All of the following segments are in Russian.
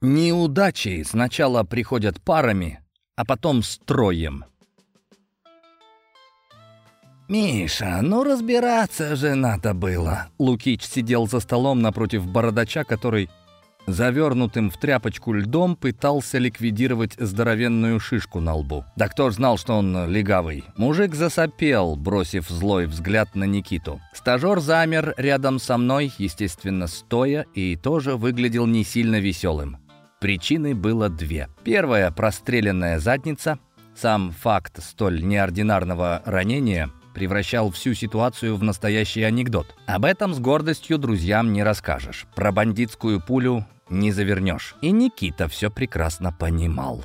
Неудачи сначала приходят парами, а потом строем. «Миша, ну разбираться же надо было!» Лукич сидел за столом напротив бородача, который завернутым в тряпочку льдом пытался ликвидировать здоровенную шишку на лбу. Да кто ж знал, что он легавый? Мужик засопел, бросив злой взгляд на Никиту. Стажер замер рядом со мной, естественно, стоя, и тоже выглядел не сильно веселым. Причины было две. Первая – простреленная задница. Сам факт столь неординарного ранения превращал всю ситуацию в настоящий анекдот. Об этом с гордостью друзьям не расскажешь. Про бандитскую пулю не завернешь. И Никита все прекрасно понимал.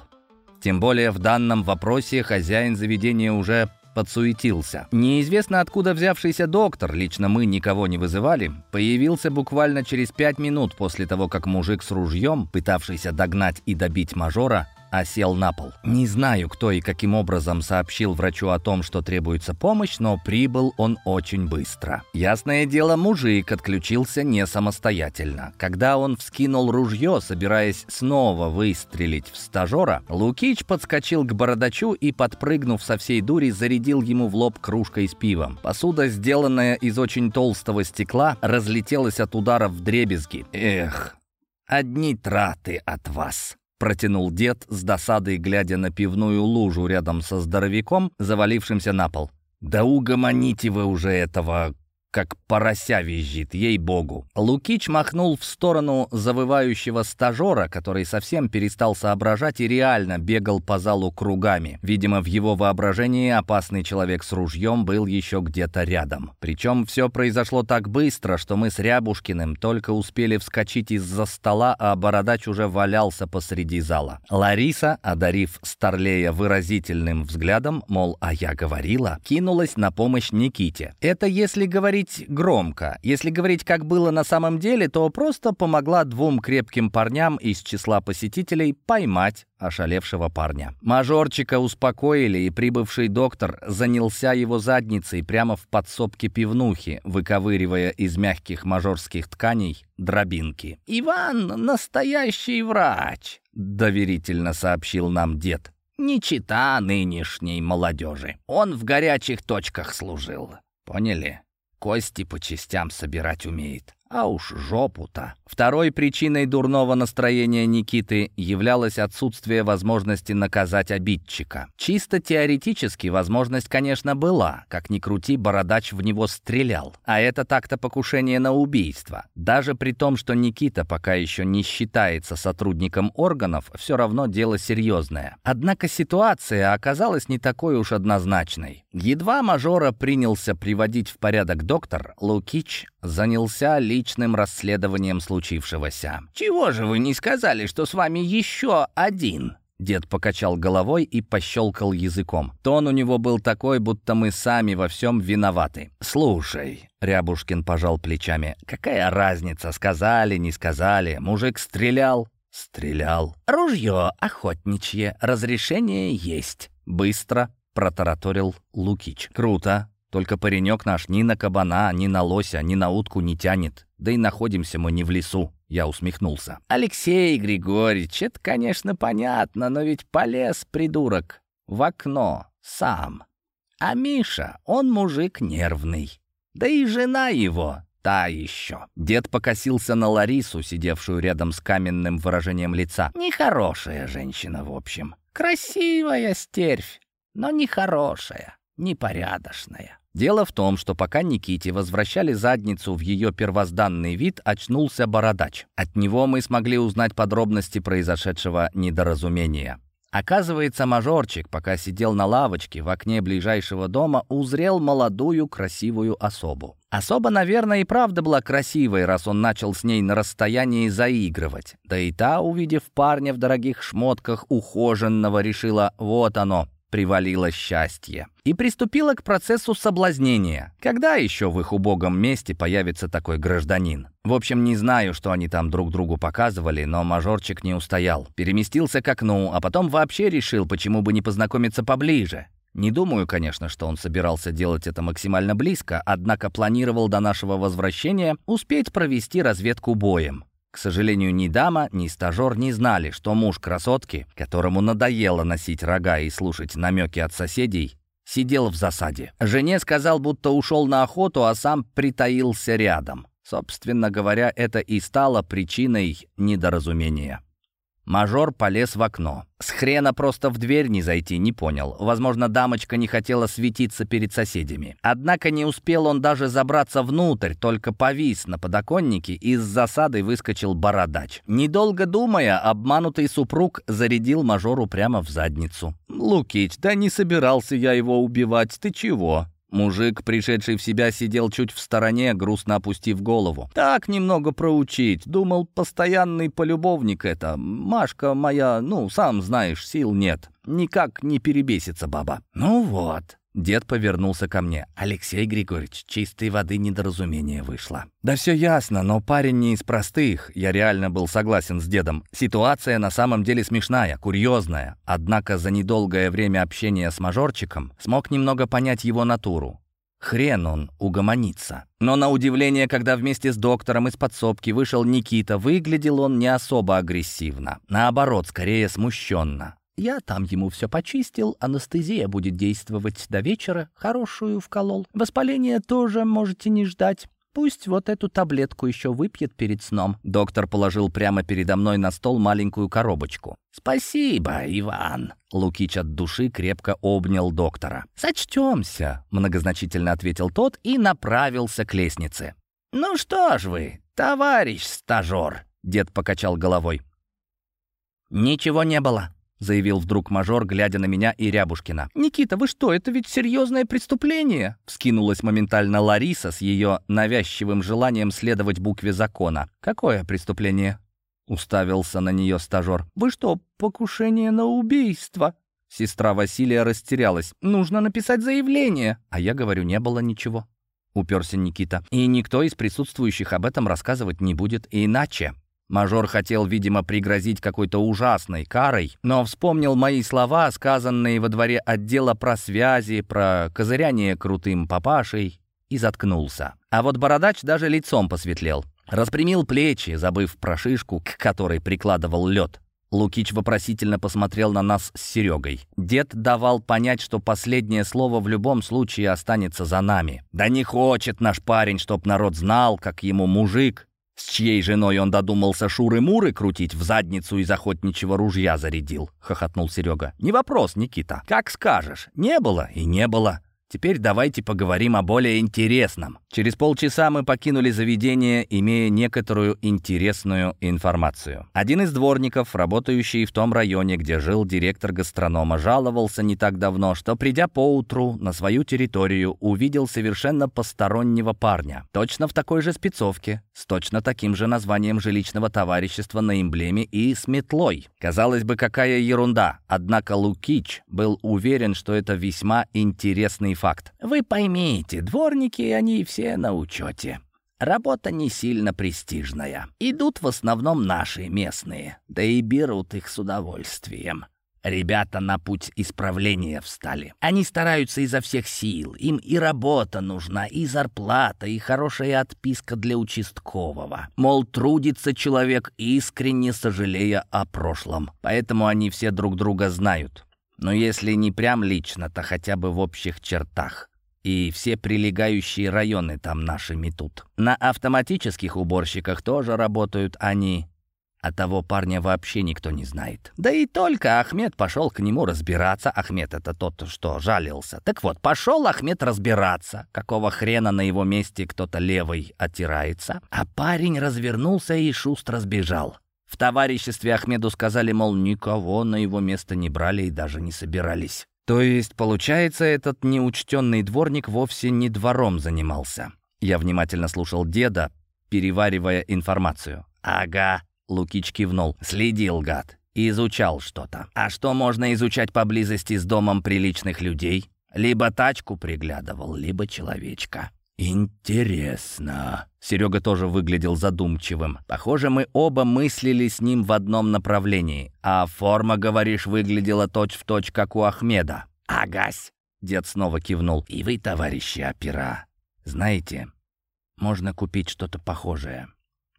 Тем более в данном вопросе хозяин заведения уже подсуетился. Неизвестно откуда взявшийся доктор, лично мы никого не вызывали, появился буквально через пять минут после того, как мужик с ружьем, пытавшийся догнать и добить мажора, а сел на пол. Не знаю, кто и каким образом сообщил врачу о том, что требуется помощь, но прибыл он очень быстро. Ясное дело, мужик отключился не самостоятельно. Когда он вскинул ружье, собираясь снова выстрелить в стажера, Лукич подскочил к бородачу и, подпрыгнув со всей дури, зарядил ему в лоб кружкой с пивом. Посуда, сделанная из очень толстого стекла, разлетелась от удара в дребезги. Эх, одни траты от вас протянул дед с досадой, глядя на пивную лужу рядом со здоровяком, завалившимся на пол. «Да угомоните вы уже этого как порося визжит, ей-богу. Лукич махнул в сторону завывающего стажера, который совсем перестал соображать и реально бегал по залу кругами. Видимо, в его воображении опасный человек с ружьем был еще где-то рядом. Причем все произошло так быстро, что мы с Рябушкиным только успели вскочить из-за стола, а бородач уже валялся посреди зала. Лариса, одарив Старлея выразительным взглядом, мол, а я говорила, кинулась на помощь Никите. Это если говорить говорить громко. Если говорить, как было на самом деле, то просто помогла двум крепким парням из числа посетителей поймать ошалевшего парня. Мажорчика успокоили, и прибывший доктор занялся его задницей прямо в подсобке пивнухи, выковыривая из мягких мажорских тканей дробинки. «Иван — настоящий врач», — доверительно сообщил нам дед. «Не чита нынешней молодежи. Он в горячих точках служил. Поняли?» Кости по частям собирать умеет. А уж жопу-то. Второй причиной дурного настроения Никиты являлось отсутствие возможности наказать обидчика. Чисто теоретически возможность, конечно, была. Как ни крути, бородач в него стрелял. А это так-то покушение на убийство. Даже при том, что Никита пока еще не считается сотрудником органов, все равно дело серьезное. Однако ситуация оказалась не такой уж однозначной. Едва мажора принялся приводить в порядок доктор, Лукич занялся личным расследованием случившегося. «Чего же вы не сказали, что с вами еще один?» Дед покачал головой и пощелкал языком. Тон у него был такой, будто мы сами во всем виноваты. «Слушай», — Рябушкин пожал плечами, — «какая разница, сказали, не сказали? Мужик стрелял?» «Стрелял. Ружье охотничье, разрешение есть». Быстро протараторил Лукич. «Круто. Только паренек наш ни на кабана, ни на лося, ни на утку не тянет. Да и находимся мы не в лесу. Я усмехнулся. «Алексей Григорьевич, это, конечно, понятно, но ведь полез, придурок, в окно, сам. А Миша, он мужик нервный. Да и жена его, та еще». Дед покосился на Ларису, сидевшую рядом с каменным выражением лица. «Нехорошая женщина, в общем. Красивая стервь, но нехорошая, непорядочная». Дело в том, что пока Никите возвращали задницу в ее первозданный вид, очнулся бородач. От него мы смогли узнать подробности произошедшего недоразумения. Оказывается, мажорчик, пока сидел на лавочке в окне ближайшего дома, узрел молодую красивую особу. Особа, наверное, и правда была красивой, раз он начал с ней на расстоянии заигрывать. Да и та, увидев парня в дорогих шмотках, ухоженного, решила «вот оно, привалило счастье и приступила к процессу соблазнения. Когда еще в их убогом месте появится такой гражданин? В общем, не знаю, что они там друг другу показывали, но мажорчик не устоял. Переместился к окну, а потом вообще решил, почему бы не познакомиться поближе. Не думаю, конечно, что он собирался делать это максимально близко, однако планировал до нашего возвращения успеть провести разведку боем. К сожалению, ни дама, ни стажер не знали, что муж красотки, которому надоело носить рога и слушать намеки от соседей, сидел в засаде. Жене сказал, будто ушел на охоту, а сам притаился рядом. Собственно говоря, это и стало причиной недоразумения. Мажор полез в окно. С хрена просто в дверь не зайти, не понял. Возможно, дамочка не хотела светиться перед соседями. Однако не успел он даже забраться внутрь, только повис на подоконнике и с засадой выскочил бородач. Недолго думая, обманутый супруг зарядил мажору прямо в задницу. «Лукич, да не собирался я его убивать, ты чего?» Мужик, пришедший в себя, сидел чуть в стороне, грустно опустив голову. «Так немного проучить. Думал, постоянный полюбовник это. Машка моя, ну, сам знаешь, сил нет. Никак не перебесится баба». «Ну вот», Дед повернулся ко мне. «Алексей Григорьевич, чистой воды недоразумение вышло». «Да все ясно, но парень не из простых. Я реально был согласен с дедом. Ситуация на самом деле смешная, курьезная. Однако за недолгое время общения с мажорчиком смог немного понять его натуру. Хрен он угомонится. Но на удивление, когда вместе с доктором из подсобки вышел Никита, выглядел он не особо агрессивно. Наоборот, скорее смущенно. Я там ему все почистил, анестезия будет действовать до вечера, хорошую вколол. Воспаление тоже можете не ждать. Пусть вот эту таблетку еще выпьет перед сном». Доктор положил прямо передо мной на стол маленькую коробочку. «Спасибо, Иван!» Лукич от души крепко обнял доктора. «Сочтемся!» — многозначительно ответил тот и направился к лестнице. «Ну что ж вы, товарищ стажер!» — дед покачал головой. «Ничего не было заявил вдруг мажор, глядя на меня и Рябушкина. «Никита, вы что, это ведь серьезное преступление!» Вскинулась моментально Лариса с ее навязчивым желанием следовать букве закона. «Какое преступление?» Уставился на нее стажер. «Вы что, покушение на убийство?» Сестра Василия растерялась. «Нужно написать заявление». А я говорю, не было ничего. Уперся Никита. И никто из присутствующих об этом рассказывать не будет. Иначе Мажор хотел, видимо, пригрозить какой-то ужасной карой, но вспомнил мои слова, сказанные во дворе отдела про связи, про козыряние крутым папашей, и заткнулся. А вот бородач даже лицом посветлел. Распрямил плечи, забыв про шишку, к которой прикладывал лед. Лукич вопросительно посмотрел на нас с Серегой. Дед давал понять, что последнее слово в любом случае останется за нами. «Да не хочет наш парень, чтоб народ знал, как ему мужик с чьей женой он додумался шуры-муры крутить, в задницу из охотничьего ружья зарядил, хохотнул Серега. Не вопрос, Никита. Как скажешь. Не было и не было. Теперь давайте поговорим о более интересном. Через полчаса мы покинули заведение, имея некоторую интересную информацию. Один из дворников, работающий в том районе, где жил директор гастронома, жаловался не так давно, что, придя поутру на свою территорию, увидел совершенно постороннего парня. Точно в такой же спецовке, с точно таким же названием жилищного товарищества на эмблеме и с метлой. Казалось бы, какая ерунда. Однако Лукич был уверен, что это весьма интересный факт. Вы поймите, дворники, они все на учете. Работа не сильно престижная. Идут в основном наши местные, да и берут их с удовольствием. Ребята на путь исправления встали. Они стараются изо всех сил. Им и работа нужна, и зарплата, и хорошая отписка для участкового. Мол, трудится человек, искренне сожалея о прошлом. Поэтому они все друг друга знают. Но если не прям лично, то хотя бы в общих чертах. И все прилегающие районы там наши метут. На автоматических уборщиках тоже работают они. А того парня вообще никто не знает. Да и только Ахмед пошел к нему разбираться. Ахмед — это тот, что жалился. Так вот, пошел Ахмед разбираться, какого хрена на его месте кто-то левый оттирается. А парень развернулся и шустро сбежал. В товариществе Ахмеду сказали, мол, никого на его место не брали и даже не собирались. То есть, получается, этот неучтенный дворник вовсе не двором занимался. Я внимательно слушал деда, переваривая информацию. «Ага», — Лукич кивнул, — «следил, гад, изучал что-то. А что можно изучать поблизости с домом приличных людей? Либо тачку приглядывал, либо человечка». «Интересно». Серега тоже выглядел задумчивым. Похоже, мы оба мыслили с ним в одном направлении. А форма, говоришь, выглядела точь-в-точь, точь, как у Ахмеда. «Агась!» Дед снова кивнул. «И вы, товарищи опера, знаете, можно купить что-то похожее.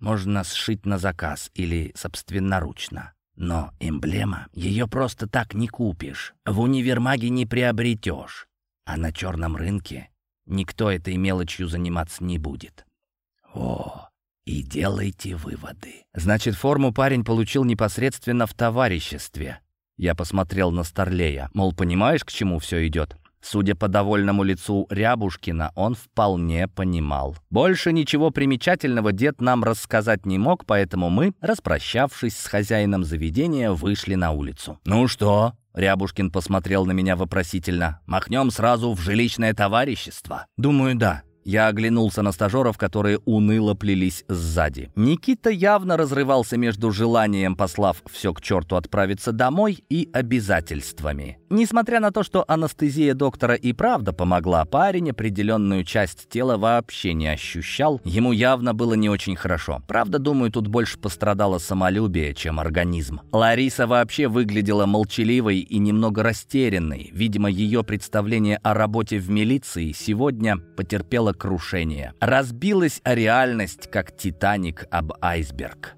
Можно сшить на заказ или собственноручно. Но эмблема, ее просто так не купишь, в универмаге не приобретешь, а на черном рынке никто этой мелочью заниматься не будет. О, и делайте выводы. Значит, форму парень получил непосредственно в товариществе. Я посмотрел на Старлея, мол, понимаешь, к чему все идет? Судя по довольному лицу Рябушкина, он вполне понимал. Больше ничего примечательного дед нам рассказать не мог, поэтому мы, распрощавшись с хозяином заведения, вышли на улицу. «Ну что?» — Рябушкин посмотрел на меня вопросительно. «Махнем сразу в жилищное товарищество?» «Думаю, да», я оглянулся на стажеров, которые уныло плелись сзади. Никита явно разрывался между желанием, послав все к черту, отправиться домой и обязательствами. Несмотря на то, что анестезия доктора и правда помогла, парень определенную часть тела вообще не ощущал. Ему явно было не очень хорошо. Правда, думаю, тут больше пострадало самолюбие, чем организм. Лариса вообще выглядела молчаливой и немного растерянной. Видимо, ее представление о работе в милиции сегодня потерпело крушение. Разбилась реальность, как Титаник об айсберг.